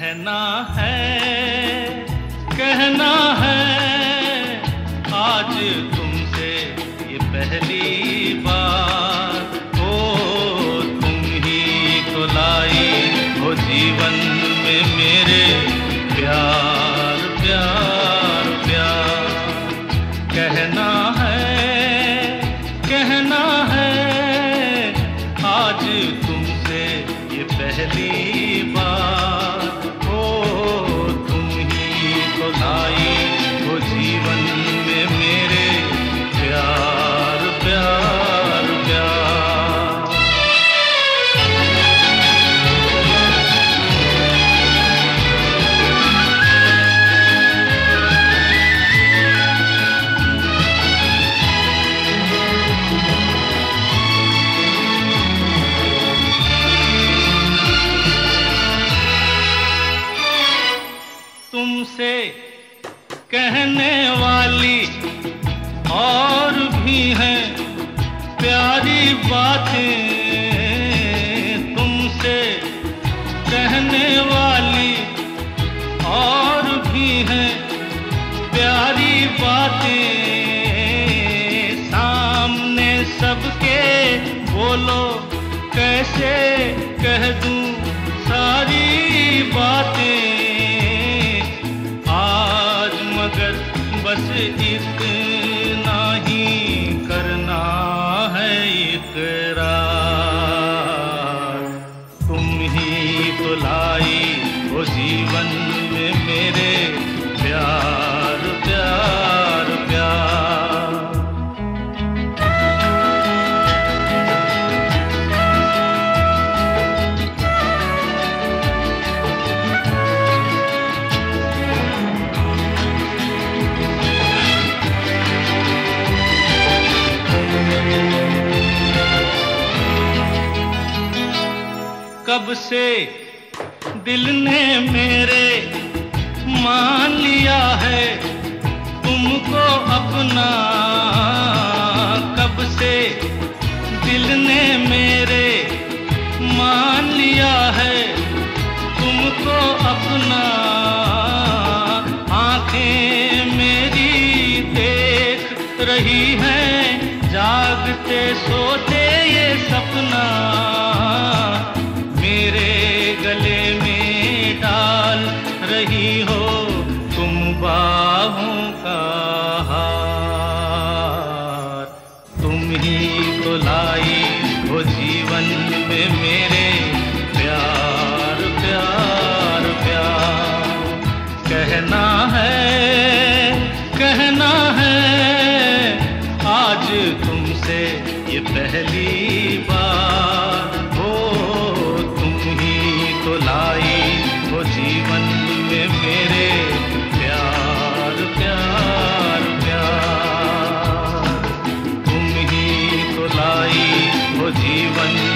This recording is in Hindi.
कहना है कहना है, आज तुमसे ये पहली बार। ओ, तुम ही खुलाई हो जीवन में तुमसे कहने वाली और भी हैं प्यारी बातें तुमसे कहने वाली और भी हैं प्यारी बातें। सामने सबके बोलो, कैसे कह दूँ? बस इतना ही करना है इतरा तुम ही तो लाई वो जीवन में मेरे कब से दिल ने मेरे मान लिया है? तुमको अपना कब से दिल ने मेरे मान लिया है? तुमको अपना आँखें मेरी देख रही हैं, जागते सोते ये सपना। वो जीवन में मेरे प्यार प्यार प्यार। कहना है कहना है, आज तुमसे ये पहली बार। जीवन